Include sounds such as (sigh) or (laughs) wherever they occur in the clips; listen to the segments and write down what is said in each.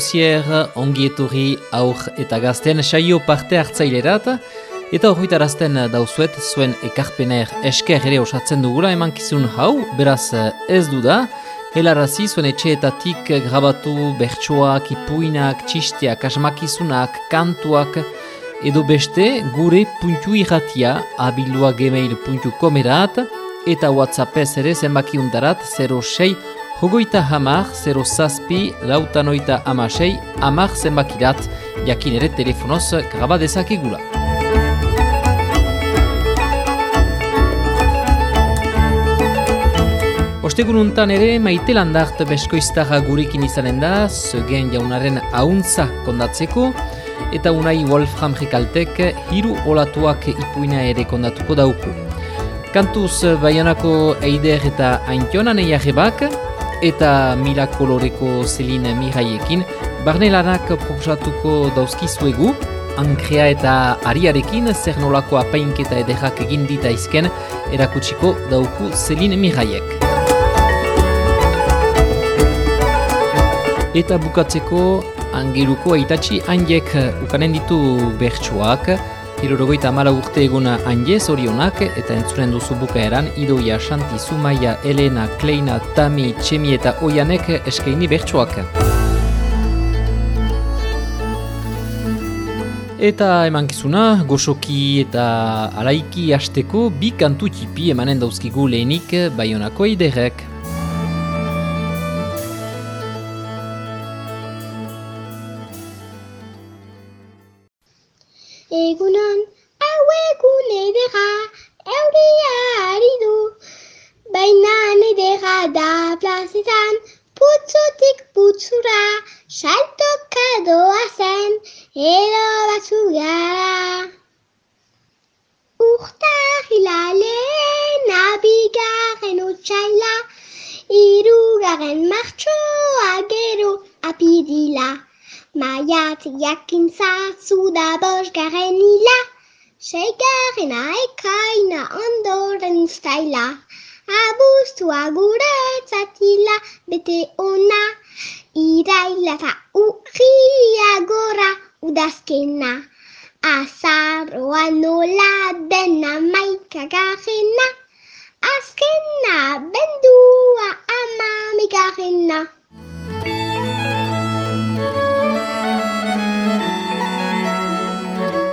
Guzier ongi etorri aur eta gazten saio parte hartzailerat eta horretarazten dauzuet zuen ekarpener esker ere osatzen dugula emankizun hau, beraz ez du da, helarazi zuen etxeetatik grabatu bertsoak, ipuinak, txisteak, asmakizunak, kantuak, edo beste gure puntu irratia abilua gmail.comerat eta whatsappez ere zenbakiundarat 06 Hogoita hamar, zero zazpi, lautanoita amasei, hamar zenbakirat, jakin ere telefonoz grabadezak egula. Ostegun untan ere, maite landart beskoiztara gurekin izanen da, zögen jaunaren hauntza kondatzeko, eta unai Wolfram Rikaltek hiru olatuak ipuina ere kondatuko dauku. Kantuz Baionako Eider eta Aintionan eiarrebak, eta mila koloreko zelin miraiekin, barnelanak proposatuko dauzkizuegu, ankrea eta ariarekin zer nolako apainketa ederrak egin ditaizken erakutsiko dauku zelin miraiek. Eta bukatzeko angeluko aitatxi handiek ukanen ditu bertsuak, Hirorogoita amala urte eguna handiez orionak eta entzuren duzu bukaeran Idoia, Shanti, Zumaia, Elena, Kleina, Tami, Txemi eta Oianek eskaini bertsoak. Eta emankizuna, goxoki eta alaiki hasteko bi kantu tipi emanen dauzkigu lehenik baionako iderek. Maikagarrena, azkena bendua amamigarrena.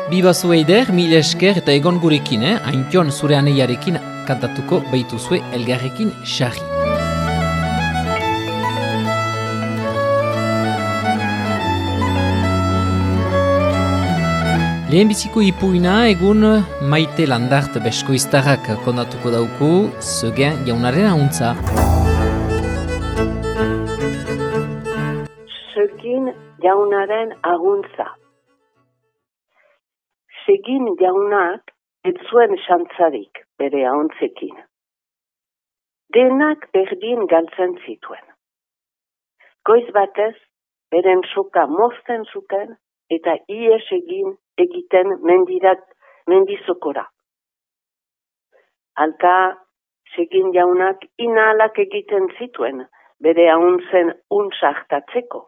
Bibazu eider, mil esker eta egon gurekin, eh? Aintion zure aneiarekin kantatuko behituzue elgarrekin xarri. Lehen biziko ipuina egun maite landart beskoiztarrak kondatuko dauku, zögen jaunaren ahuntza. Zögin jaunaren aguntza. Segin jaunak ez zuen xantzarik bere ahontzekin. Denak berdin galtzen zituen. Goiz batez, beren soka mozten zuten eta ies egin egiten mendirat mendizokora. Alta, segin jaunak inalak egiten zituen bere ahontzen unsartatzeko,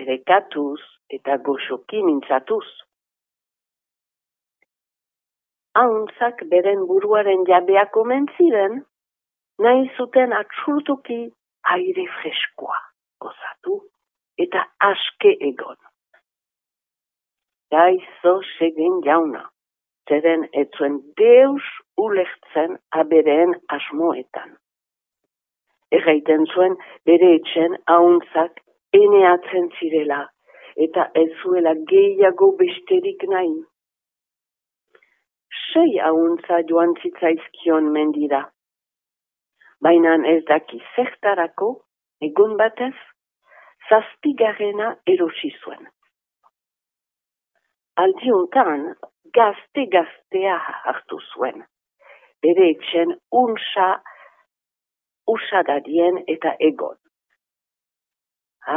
ere katuz eta goxoki mintzatuz. Ahontzak beren buruaren jabeak omen ziren, nahi zuten atsurtuki aire freskoa gozatu eta aske egon. Gaizo segin jauna, zeren etzuen deus ulertzen abereen asmoetan. Erraiten zuen bere etxen ahontzak eneatzen zirela eta ez zuela gehiago besterik nahi. Sei ahuntza joan zitzaizkion mendira. Baina ez daki zertarako, egun batez, zazpigarrena erosi zuen. Aldiuntan, gazte-gaztea hartu zuen. Bere etxen unsa usadadien eta egon.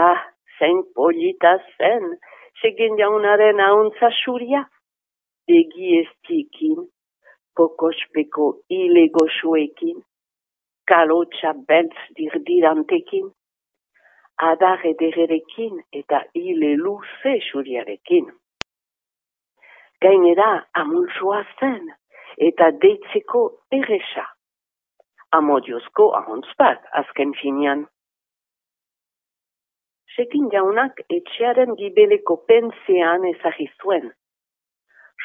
Ah, zein polita zen, segin jaunaren ahuntza suria. Begi estikin, kokospeko hile goxoekin, kalotxa beltz dirdirantekin. adar ederekin eta hile luze xuriarekin. Gainera amuntsua zen eta deitzeko erresa. Amodiozko ahontz bat azken finean. Sekin jaunak etxearen gibeleko pensean ezagizuen.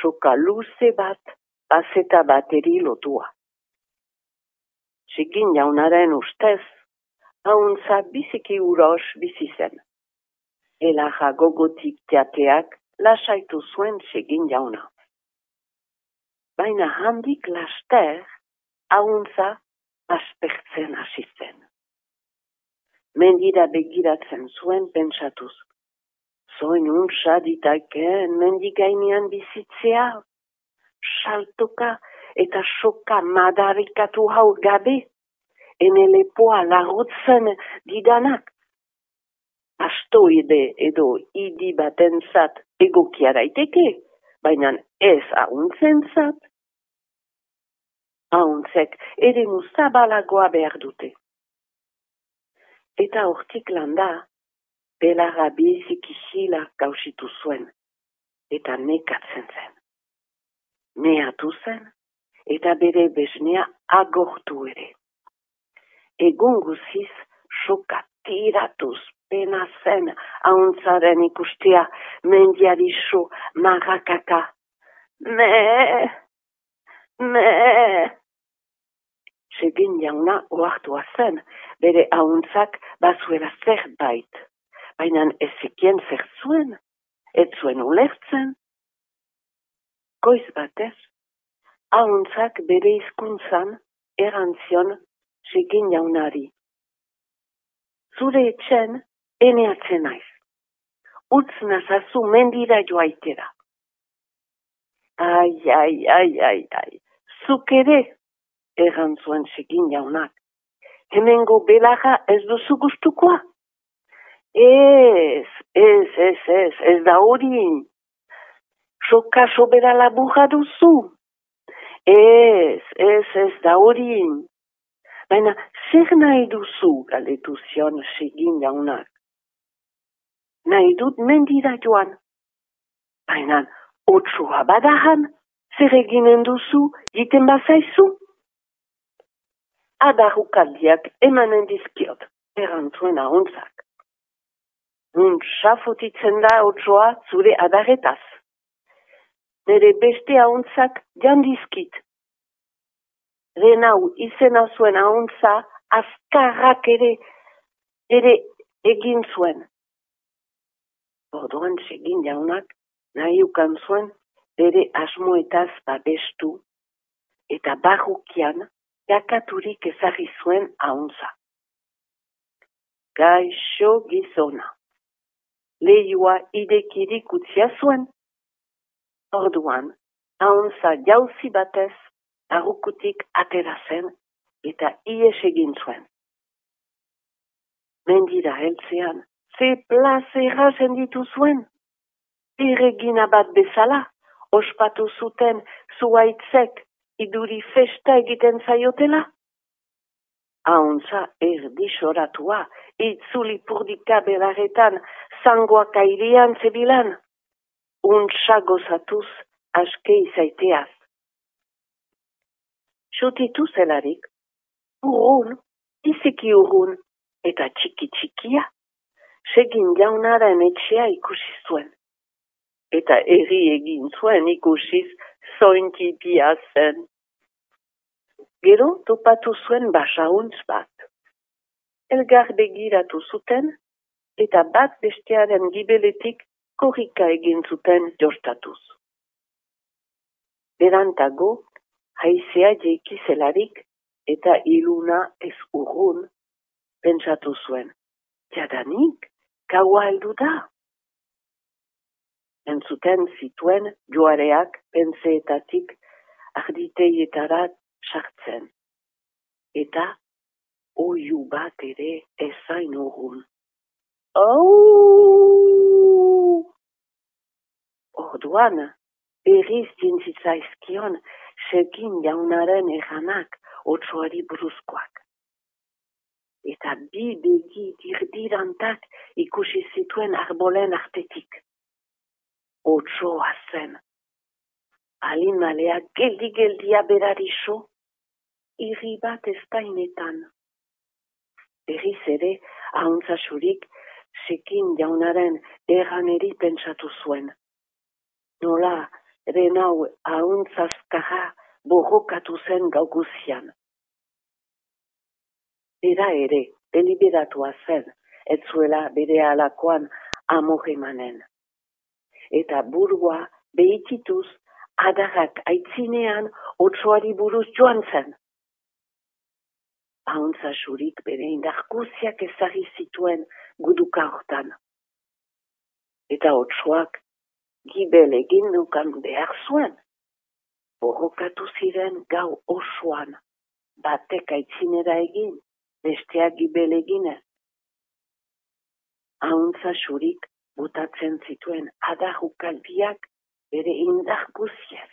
Soka luze bat, bazeta bateri lotua. Sekin jaunaren ustez, hauntza biziki uros bizi zen. Elaja gogotik teateak lasaitu zuen segin jauna. Baina handik laster, hauntza aspertzen hasi zen mendira begiratzen zuen pentsatuz. Zoin unsa ditaiken mendigainean bizitzea, saltoka eta soka madarikatu hau gabe, ene lepoa lagotzen didanak. Astoide edo idi baten zat egokiaraiteke, baina ez hauntzen zat. Hauntzek ere musabalagoa behar dute eta hortik landa, belarra bizik isila gausitu zuen, eta nekatzen zen. Neatu zen, eta bere besnea agortu ere. Egun guziz, soka tiratuz pena zen hauntzaren ikustea mendiari so marrakaka. Me, me, segin jauna oartua zen, bere hauntzak bazuela zerbait. Baina ezekien zer zuen, ez zuen ulertzen. Goiz batez, hauntzak bere izkuntzan erantzion segin jaunari. Zure etxen, eneatzen naiz. Utz nazazu mendira joaitera. Ai, ai, ai, ai, ai. Zuk ere, erantzuen segin jaunak hemengo belaja ez duzu gustukoa? Ez, ez, ez, ez, ez da hori. Soka sobera laburra duzu. Ez, ez, ez da hori. Baina, zer nahi duzu, galetu zion segin jaunak. Nahi dut mendira joan. Baina, otsoa badahan, zer eginen duzu, jiten bazaizu? adarrukaldiak emanen dizkiot, erantzuen ahontzak. Nun safotitzen da otsoa zure adaretaz. Nere beste ahontzak jandizkit. Renau izena zuen ahontza azkarrak ere, ere egin zuen. Orduan segin jaunak nahi ukan zuen bere asmoetaz babestu eta barrukian jakaturik ezagri zuen hauntza. Gaixo gizona. Leioa idekirik utzia zuen. Orduan, hauntza jauzi batez, arukutik atera zen eta ies egin zuen. Mendira heltzean, ze plazera zenditu zuen. Erregina bat bezala, ospatu zuten zuaitzek iduri festa egiten zaiotela? Hauntza erdi soratua, itzuli purdika belaretan, zangoak airian zebilan, untsa gozatuz aske izaiteaz. Sotitu zelarik, urrun, iziki urrun, eta txiki txikia, segin jaunaren etxea ikusi zuen. Eta erri egin zuen ikusiz zointipia zen. Gero topatu zuen basauntz bat. Elgar begiratu zuten, eta bat bestearen gibeletik korrika egin zuten jostatuz. Berantago, haizea jeikizelarik eta iluna ez urrun, pentsatu zuen. Jadanik, gaua heldu da entzuten zituen joareak pentseetatik arditeetarat sartzen. Eta oiu bat ere ezain urun. Oh! Orduan, berriz dintzitzaizkion segin jaunaren erranak otsoari bruzkoak. Eta bi begi dirdirantak ikusi zituen arbolen artetik. Otsoa zen. Alin malea geldi-geldia berari so, irri bat ez dainetan. Berriz ere, ahontzasurik, sekin jaunaren erraneri pentsatu zuen. Nola, renau ahontzazkaja borrokatu zen gauguzian. Era ere, deliberatua zen, ez zuela bere alakoan amoremanen. Eta burua behitituz adarrak aitzinean otsoari buruz joan zen. Hauntza surik bere indarkuziak ezari zituen guduka hortan. Eta otsoak gibel egin dukan behar zuen. Borrokatu ziren gau osoan, batek aitzinera egin, besteak gibel eginez. Hauntza surik butatzen zituen adahukaldiak bere indar guziez.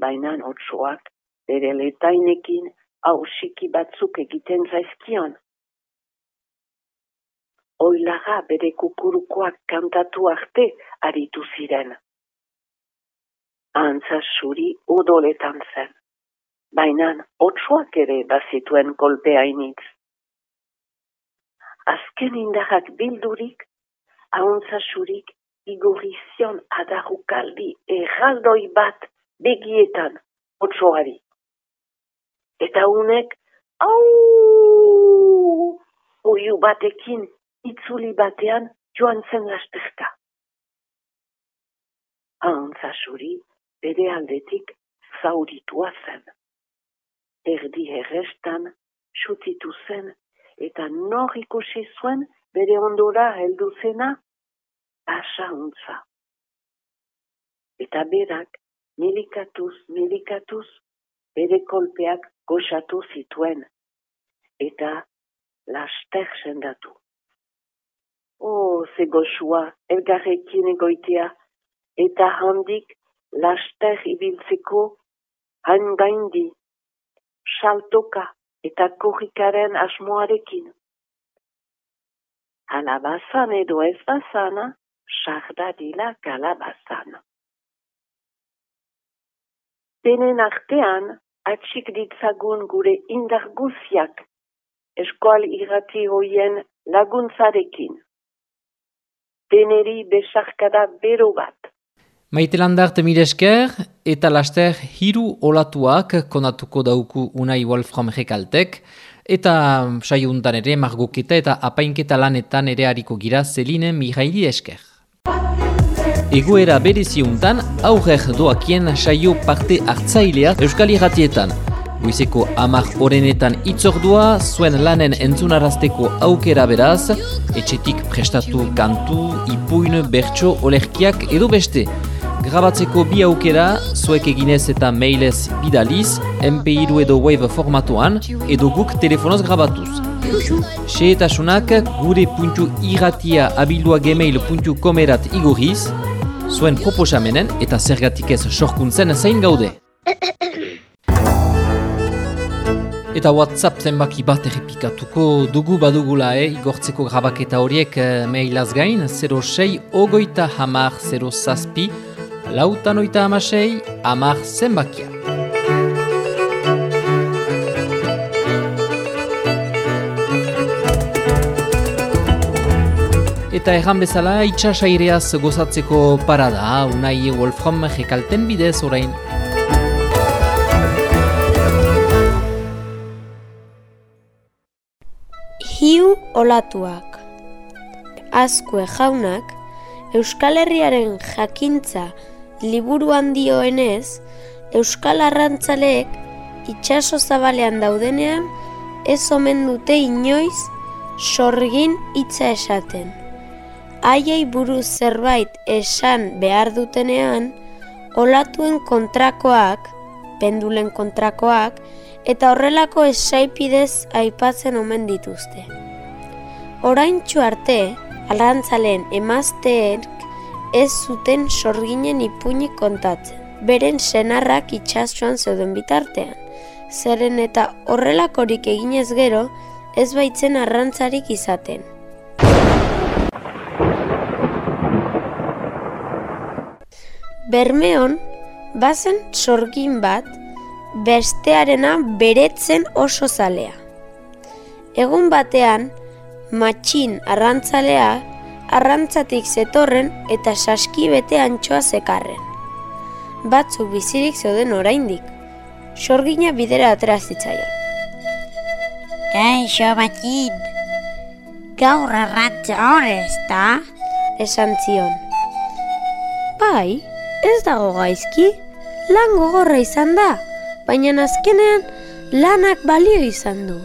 Baina otsoak bere letainekin hausiki batzuk egiten zaizkion. Oilaga bere kukurukoak kantatu arte aritu ziren. Antza suri odoletan zen. Baina otsoak ere bazituen kolpeainitz. Azken indarrak bildurik, hauntza surik igorizion adarrukaldi erraldoi bat begietan otsoari. Eta unek, au, oiu batekin itzuli batean joan zen lasterka. Ahantzasuri bere aldetik zauritua zen. Erdi herrestan, sutitu zen, eta nor ikusi zuen bere ondora heldu zena asa untza. Eta berak, milikatuz, milikatuz, bere kolpeak goxatu zituen, eta laster sendatu. Oh, ze goxua, elgarrekin egoitea, eta handik laster ibiltzeko hain gaindi, saltoka eta korrikaren asmoarekin. Halabazan edo ez bazana, sardadila kalabazan. Denen artean, atxik ditzagun gure indar guziak, eskual irrati hoien laguntzarekin. Deneri besarkada bero bat. Maite landart esker, eta laster hiru olatuak konatuko dauku unai Wolfram Rekaltek, eta saiuntan ere margoketa eta apainketa lanetan ere hariko gira Zeline Mihaili esker. Egoera bereziuntan aurrer doakien saio parte hartzailea Euskal Iratietan. Goizeko amak orenetan itzordua, zuen lanen entzunarazteko aukera beraz, etxetik prestatu kantu, ipuin, bertso, olerkiak edo beste. Grabatzeko bi aukera, zuek eginez eta mailez bidaliz, MP2 edo Wave formatuan, edo guk telefonoz grabatuz. Seetasunak gure puntu iratia abildua gmail.com erat igurriz, zuen proposamenen eta zergatik ez sorkuntzen zein gaude. Eta WhatsApp zenbaki bat errepikatuko dugu badugula, eh? igortzeko grabaketa horiek eh, mailaz gain, 06 ogoita hamar 0 zazpi, lautan oita hamasei, hamar zenbakia. Eta erran bezala, itxasaireaz gozatzeko parada, unai Wolfram jekalten bidez orain. Hiu olatuak Azkue jaunak, Euskal Herriaren jakintza liburuan dioenez, Euskal Arrantzaleek itxaso zabalean daudenean, ez omen dute inoiz sorgin hitza esaten haiei buruz zerbait esan behar dutenean, olatuen kontrakoak, pendulen kontrakoak, eta horrelako esaipidez aipatzen omen dituzte. Orain arte, alantzaleen emazteek ez zuten sorginen ipuñik kontatzen, beren senarrak itxasuan zeuden bitartean. Zeren eta horrelakorik eginez gero, ez baitzen arrantzarik izaten. Bermeon, bazen sorgin bat, bestearena beretzen oso zalea. Egun batean, matxin arrantzalea, arrantzatik zetorren eta saski bete antxoa zekarren. Batzuk bizirik zeuden oraindik. Sorgina bidera atera zitzaion. Kaixo, matxin. Gaur arrantza hor ez da? Esan zion. Bai, ez dago gaizki, lan gogorra izan da, baina azkenean lanak balio izan du.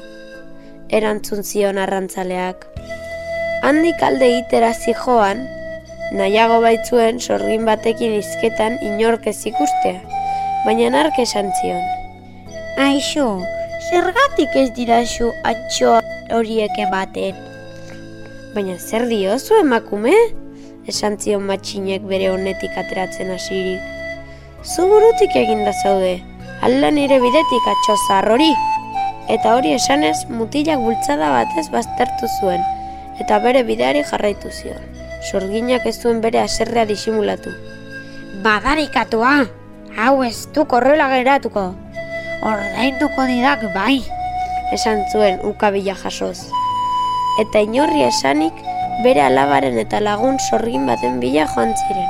Erantzun zion arrantzaleak. Handik alde itera zijoan, nahiago baitzuen sorgin batekin izketan inork ez ikustea, baina nark esan zion. Aixo, zergatik ez dira zu atxo horiek ematen? Baina zer diozu emakume? Esan zion matxinek bere honetik ateratzen hasirik. Zu burutik eginda zaude, ala nire bidetik atxo hori. Eta hori esanez mutilak bultzada batez baztertu zuen, eta bere bideari jarraitu zion. Sorginak ez zuen bere aserrea disimulatu. Badarikatua, hau ez du korrela geratuko. Ordainduko didak bai. Esan zuen ukabila jasoz. Eta inorri esanik bere alabaren eta lagun sorgin baten bila joan ziren.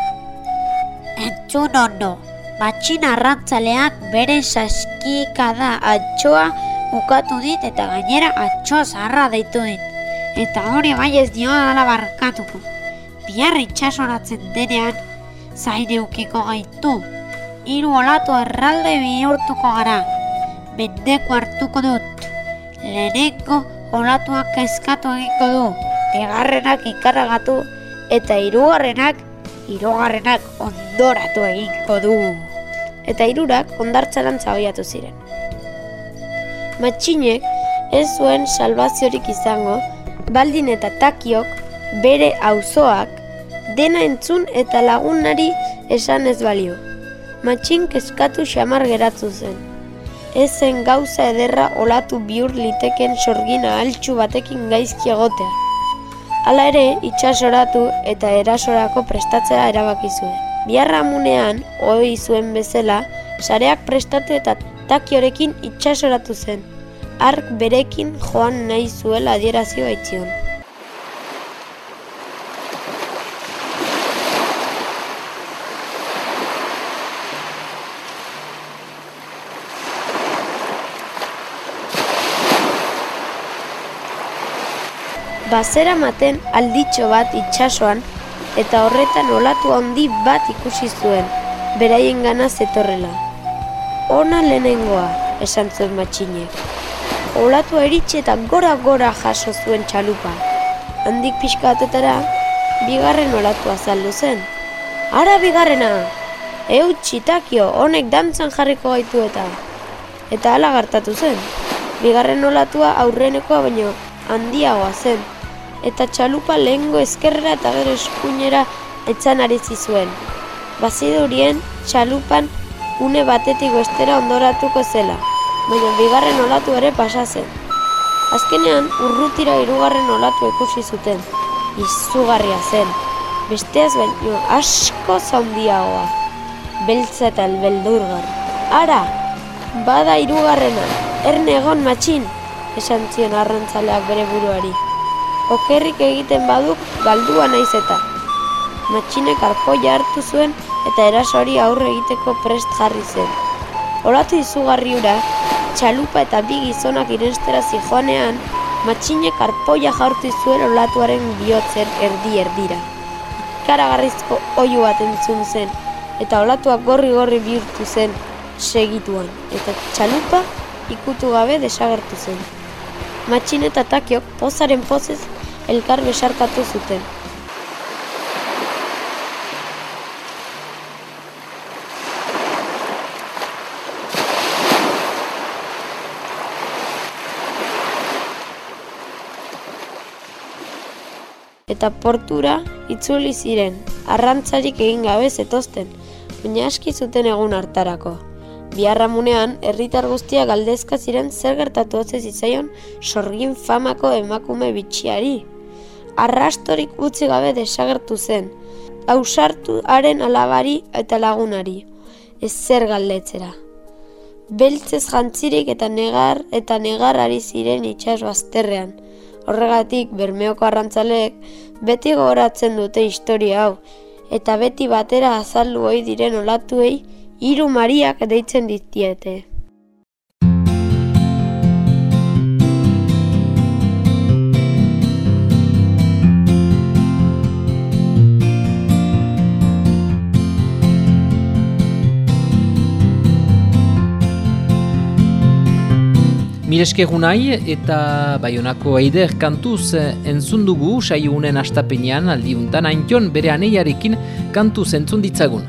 Entzun ondo, matxin arrantzaleak bere saskikada atxoa ukatu dit eta gainera atxo zarra deitu dit. Eta hori bai ez dio ala barkatuko. Bihar itxasoratzen denean, zain eukiko gaitu. Hiru olatu erralde bihurtuko gara. Mendeko hartuko dut. Lehenengo olatuak eskatu egingo du. Bigarrenak ikaragatu eta hirugarrenak hirugarrenak ondoratu egingo du. Eta hirurak ondartzaran zabiatu ziren. Matxinek ez zuen salvaziorik izango, baldin eta takiok bere auzoak dena entzun eta lagunari esan ez balio. Matxin kezkatu xamar geratu zen. Ez zen gauza ederra olatu bihur liteken sorgina altxu batekin gaizki egotea. Hala ere, itxasoratu eta erasorako prestatzea erabaki zuen. Biarra amunean, ohi zuen bezala, sareak prestatu eta takiorekin itxasoratu zen. Ark berekin joan nahi zuela adierazio baitzion. Bazera maten alditxo bat itxasoan eta horretan olatu handi bat ikusi zuen, beraien gana zetorrela. Ona lehenengoa, esan zuen matxinek. Olatu eritxe eta gora-gora jaso zuen txalupa. Handik pixka batetara, bigarren olatu azaldu zen. Ara bigarrena! Eut txitakio, honek dantzan jarriko gaitu eta. Eta hala gartatu zen. Bigarren olatua aurrenekoa baino handiagoa zen eta txalupa lehengo ezkerrera eta gero eskuinera etzan ari zizuen. Bazidurien txalupan une batetik bestera ondoratuko zela, baina bigarren olatu ere pasa zen. Azkenean urrutira hirugarren olatu ikusi zuten, izugarria zen, besteaz baino asko zaundiagoa, beltza eta beldurgar. Ara, bada hirugarrena, erne egon matxin, esan zion arrantzaleak bere buruari okerrik egiten baduk galdua naiz eta. Matxinek arpoia hartu zuen eta erasori aurre egiteko prest jarri zen. Olatu izugarri ura, txalupa eta bi gizonak irenstera zijoanean, matxinek arpoia jartu zuen olatuaren bihotzen erdi erdira. Karagarrizko oio bat entzun zen, eta olatuak gorri-gorri bihurtu zen segituan, eta txalupa ikutu gabe desagertu zen. Matxin eta takiok pozaren pozez elkar besarkatu zuten. Eta portura itzuli ziren, arrantzarik egin gabe zetozten, baina aski zuten egun hartarako. Biarramunean, herritar guztia galdezka ziren zer gertatu hotze zitzaion sorgin famako emakume bitxiari. Arrastorik utzi gabe desagertu zen, ausartu haren alabari eta lagunari, ez zer galdetzera. Beltzez jantzirik eta negar eta negar ari ziren itxas bazterrean. Horregatik, bermeoko arrantzaleek beti gogoratzen dute historia hau, eta beti batera azaldu ohi diren olatuei hiru mariak deitzen ditiete. Mireske nahi eta Baionako Eider kantuz eh, entzun dugu saiounen astapenean aldiuntan aintion bere aneiarekin kantuz entzun ditzagun.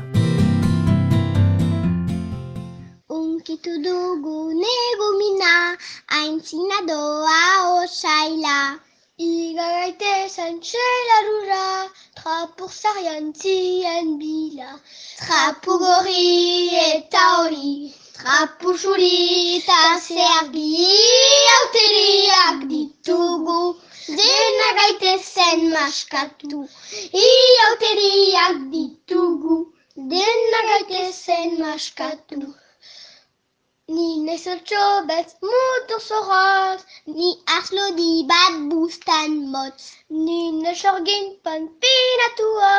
Unkitu dugu negumina, aintzina doa osaila. Igaraite zantxela rura, trapur zarian zien bila. Trapu gorri eta hori, trapu zuri eta zeargi, auteriak ditugu. Dena gaitezen maskatu, iauteriak ditugu. Dena gaitezen maskatu. Ni nezotxo bet mutur zoraz, ni arslodi bat bustan motz. Ni nesorgin pan pinatua,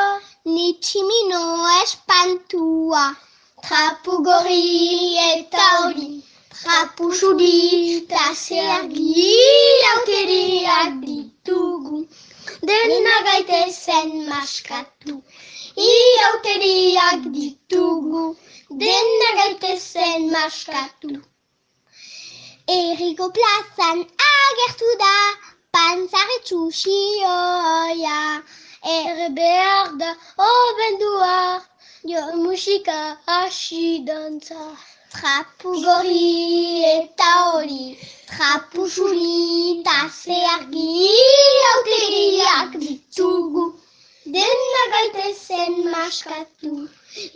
ni tximino espantua. Trapu gorri eta hori, trapu xudi eta zergi lauteriak ditugu. Dena gaitezen maskatu, iauteriak ditugu. Dena gaitezen maskatu. Eriko plazan agertu da, pantzaretsu xioia. Erre behar da obendua, jo musika hasi dantza. Trapu gorri eta hori, trapu xuri eta zeargi auteriak ditugu. Dena gaitezen maskatu,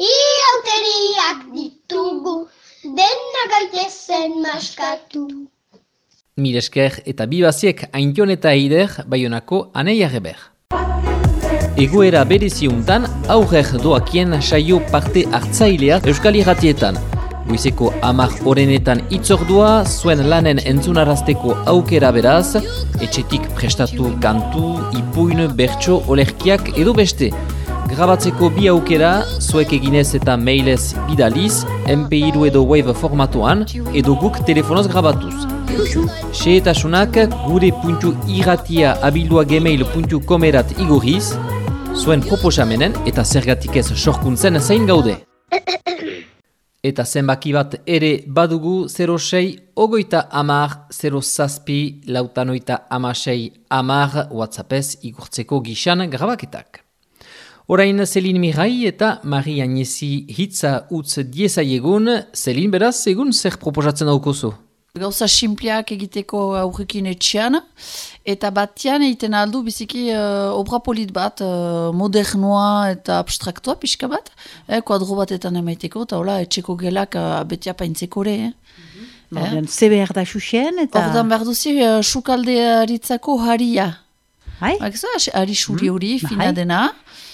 iauteriak ditugu, dena gaitezen maskatu. Miresker eta bibaziek aintion eta Eider Baionako anei arreber. Egoera bereziuntan aurrer doakien saio parte hartzailea Euskal Irratietan. Goizeko amak orenetan itzordua, zuen lanen entzunarazteko aukera beraz, etxetik prestatu kantu, ipuin, bertso, olerkiak edo beste. Grabatzeko bi aukera, zuek eginez eta mailez bidaliz, MP2 edo Wave formatuan, edo guk telefonoz grabatuz. Seetasunak gure puntu irratia abildua gmail.com erat igorriz, zuen proposamenen eta zergatik ez sorkuntzen zein gaude. (coughs) Eta zenbaki bat ere badugu 06 ogoita amar 0 zazpi lautanoita amasei amar whatsappez igurtzeko gixan grabaketak. Orain Zelin Mirai eta Marie Agnesi hitza utz diezaiegun, Zelin beraz egun zer proposatzen daukozu? Gauza simpliak egiteko aurrekin etxean, eta batian egiten aldu biziki uh, obra polit bat, uh, modernoa eta abstraktua pixka bat, eh, kuadro batetan emaiteko, eta hola etxeko gelak uh, beti apaintzeko ere. Eh? Ordean, ze behar da xuxen eta... Ordan behar duzi, uh, sukalde haritzako haria. Hai? Bakza, hari suri hori, bai. fina dena. Bo,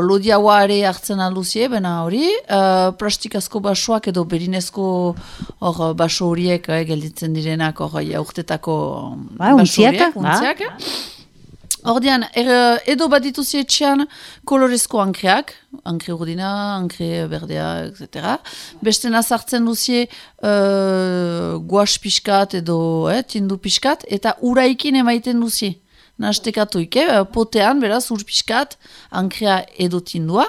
lodiaua ere hartzen alduzie, bena hori, uh, plastikazko basoak edo berinezko hor baso horiek eh, gelditzen direnak hor jaurtetako Ba, baso untziak, horiek, ba. untziak. Ordean, er, edo badituzi etxean kolorezko ankreak, ankre urdina, ankre berdea, etc. Beste nazartzen duzie uh, guas pixkat edo eh, tindu pixkat, eta uraikin emaiten duzie. Nastekatuik, eh? potean, beraz, ur pixkat, ankrea edo tindua.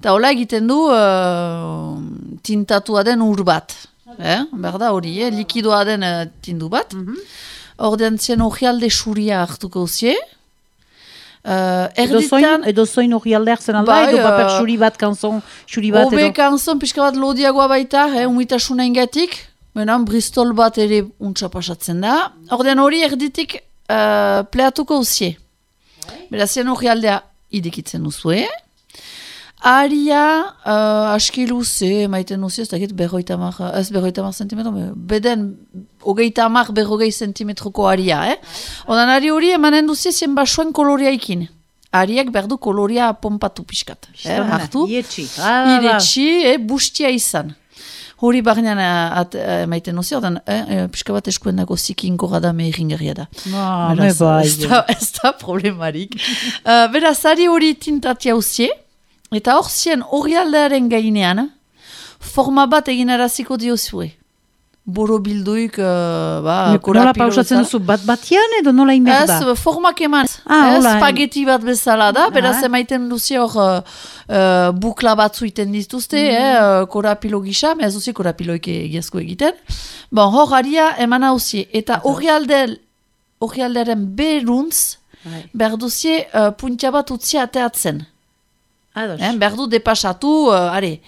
Eta hola egiten du uh, tintatua den ur bat. Eh? Berda hori, eh? likidoa den uh, tindu bat. Ordean zen ojialde suria hartuko zie. Uh, zoin, edo zoin hori alde hartzen alda, Bai, edo paper eh, xuri bat, kanzon xuri bat, Obe edo... kanzon pixka bat lodiagoa baita, eh, umitasuna ingatik. Benan, bristol bat ere untsa pasatzen da. Ordean hori erditik uh, pleatuko uzie. Beraz, zen hori aldea idekitzen duzue. aria uh, aski luze, maiten luze, ez dakit berroita mar, ez berroita mar sentimetro, be- beden hogeita mar berrogei sentimetroko aria, eh? Odan ari hori emanen duzie zien basoen koloreaikin. Ariak berdu kolorea pompatu pixkat. Eh, hartu, Ietxi. Ah, iretsi, eh, bustia izan. Hori barnean eh, at- eh, maiten nozio, odan, eh, eh, pixka bat eskuen dago zikin gorada mehiringarria da. Ah, me Beraz, bai. ez da, (laughs) ez da problemarik. uh, beraz, ari hori tintatia uzie, eta hor zien hori aldearen gainean, forma bat egin araziko diozue. Boro bilduik, uh, ba, Nola korapilo pausatzen bezala. duzu bat batian edo nola inber da? Ez, formak eman. Ah, ez, bat bezala da, beraz Ah. emaiten duzi hor uh, uh, bukla batzu iten dituzte, Mm. eh, korapilo gisa, me ez duzi korapiloik egiazko egiten. Bon, hor haria eman hauzi, eta hori aldel, hori alderen beruntz, Bai. behar duzie uh, puntia bat utzi ateatzen. Ados. Eh, behar du depasatu, uh, are,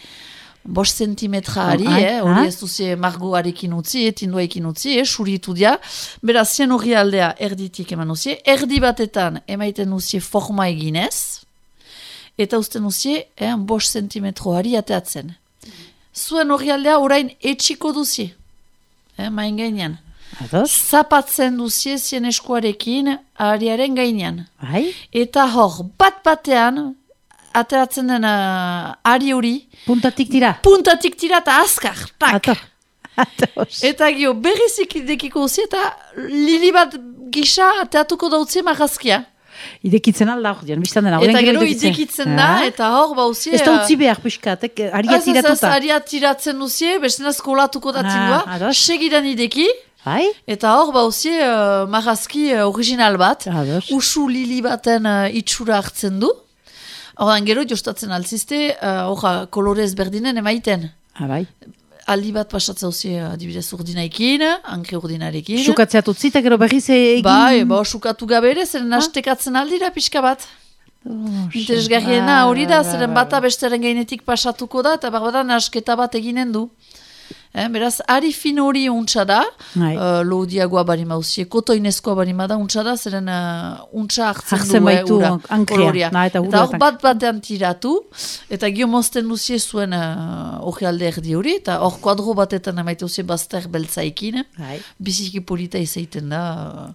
bost zentimetra ari, Ah, eh, hori ah. ez duzie margoarekin utzi, etinduaekin utzi, eh, suritu dia. Beraz, zien hori aldea erditik eman uzie, erdi batetan emaiten uzie forma eginez, eta usten uzie, eh, bost zentimetro ari ateatzen. Zuen hori aldea orain etxiko duzie, eh, main gainean. Ados. Zapatzen duzie zien eskuarekin ariaren gainean. Bai. Eta hor, bat batean, ateratzen den uh, ari hori, Puntatik tira. puntatik tira eta azkar, tak. Ato. (laughs) Ados. Eta gio, berrizik idekiko uzi eta lili bat gisa ateatuko dautzi marrazkia. Idekitzen alda hor dian, biztan dena. Eta gero idekitzen. da, Ah. eta hor bauzi... Ez da utzi behar piskat, eh, aria Ez, ez, ez, tiratuta. aria tiratzen duzie, bestenaz kolatuko da Ah, segidan ideki, Bai? eta hor bauzi uh, marrazki uh, original bat, Ados. usu lili baten uh, itxura hartzen du. Hordan gero jostatzen altzizte, uh, orra, kolorez berdinen emaiten. Ah, bai. Aldi bat pasatzen hauzi adibidez urdinaikin, ankre urdinarekin. Sukatzeat utzi eta gero berriz egin... Bai, ba, sukatu gabe ere, zeren astekatzen aldira pixka bat. Oh, Interesgarriena Ah, hori da, bai, zeren bai, bata besteren gainetik pasatuko da, eta barbada nasketa bat eginen du. Eh, beraz, ari fin hori untsa da, uh, lodiagoa bari mauzie, kotoinezkoa bari da untsa da, zeren uh, untsa hartzen, Hartzen du, baitu ura, ankrea. koloria. Na, eta ura hor eta- bat batean tiratu, eta gio mozten duzie zuen uh, hori alde erdi hori, eta hor kuadro batetan emaite duzie bazter beltzaikin, Bai. biziki polita izaiten da, uh,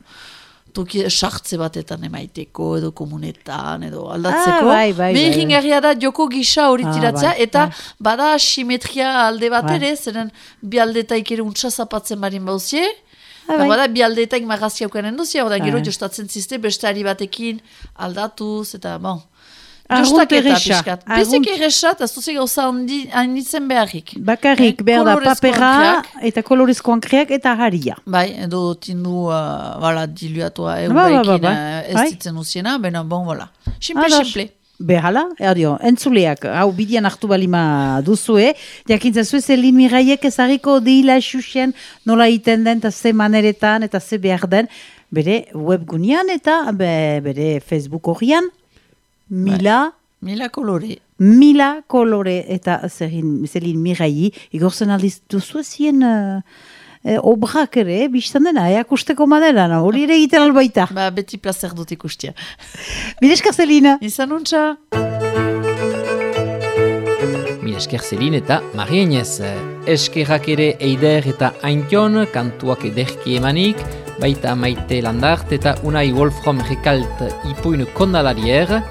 toki sartze batetan emaiteko, edo komunetan, edo aldatzeko. Ah, bai, bai, bai. Behingarria da joko gisa hori Ah, bai, eta bai. bada simetria alde bat Bai. ere, zeren bi aldetaik ere untsa zapatzen barin bauzie, Ah, Ba, bai. bada bi aldetaik marrazia ukanen duzia, da gero Ah. jostatzen zizte beste batekin aldatuz, eta bon. Jostaketa erresa, pixkat. argunt. Bizik erresa, eta zuzi gauza handi- hainitzen beharrik. Bakarrik, Eh, behar da papera eta kolorezko ankreak eta haria. Bai, edo tindu, uh, wala, diluatua Ba, ba, ba, eurekin ba. uh, ez Bai. ditzen uziena, bena, bon, wala. Simple, simple. Behala, erdio, entzuleak, hau bidian hartu balima duzue, jakintzen zuen ze lin miraiek ezagiko dila xuxen nola iten den eta ze maneretan eta ze behar den, bere webgunean eta be, bere Facebook horrian, mila, Mila kolore. mila kolore eta zerin, zelin mirai, igorzen aldiz duzu ezien uh, obrak ere, biztan dena, eakusteko madera, no? hori ere egiten albaita. Ba, beti placer dut ikustia. (laughs) Bideska zelina. Izan untxa. Mil esker zelin eta marienez. Eskerrak ere eider eta aintion, kantuak ederki emanik, baita maite landart eta unai Wolfram Rekalt ipuin kondalarier.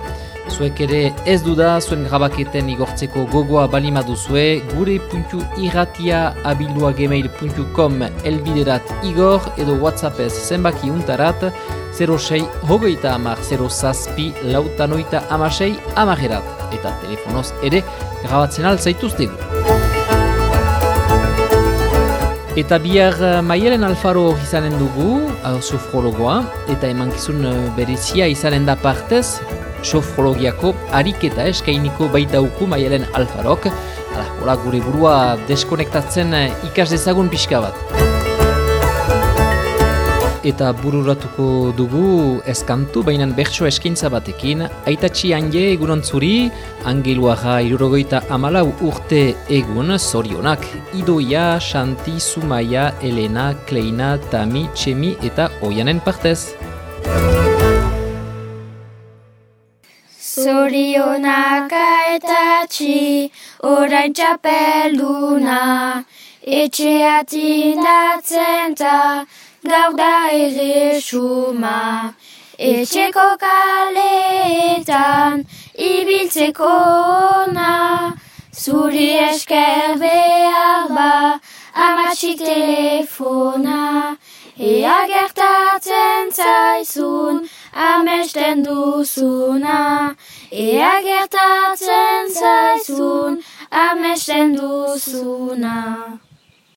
Zuek ere ez duda zuen grabaketen igortzeko gogoa balima duzue, gure puntu irratia abildua gmail.com elbiderat igor edo whatsappez zenbaki untarat 06 hogeita amar 0 zazpi lautanoita amasei amarerat eta telefonoz ere grabatzen altzaituztegu. Eta bihar eh, Maialen Alfaro izanen dugu, sofrologoa, eta emankizun uh, berezia izanen da partez, sofrologiako ariketa eskainiko baitauku Maialen Alfarok. Hala, hola gure burua deskonektatzen eh, ikas dezagun pixka bat. Eta bururatuko dugu eskantu, baina bertso eskaintza batekin, aitatxi hanje egunon zuri, angeluaja irurogeita amalau urte egun zorionak, idoia, Shanti, Sumaia, Elena, Kleina, Tami, Txemi eta Oianen partez. Zorionaka eta txi, orain txapelduna, etxeat indatzen ta, gaur da ere suma. Etxeko kaleetan, ibiltzeko na, zuri esker behar ba, amatxik telefona. Ea gertatzen zaizun, amesten duzuna. Ea gertatzen zaizun, amesten duzuna.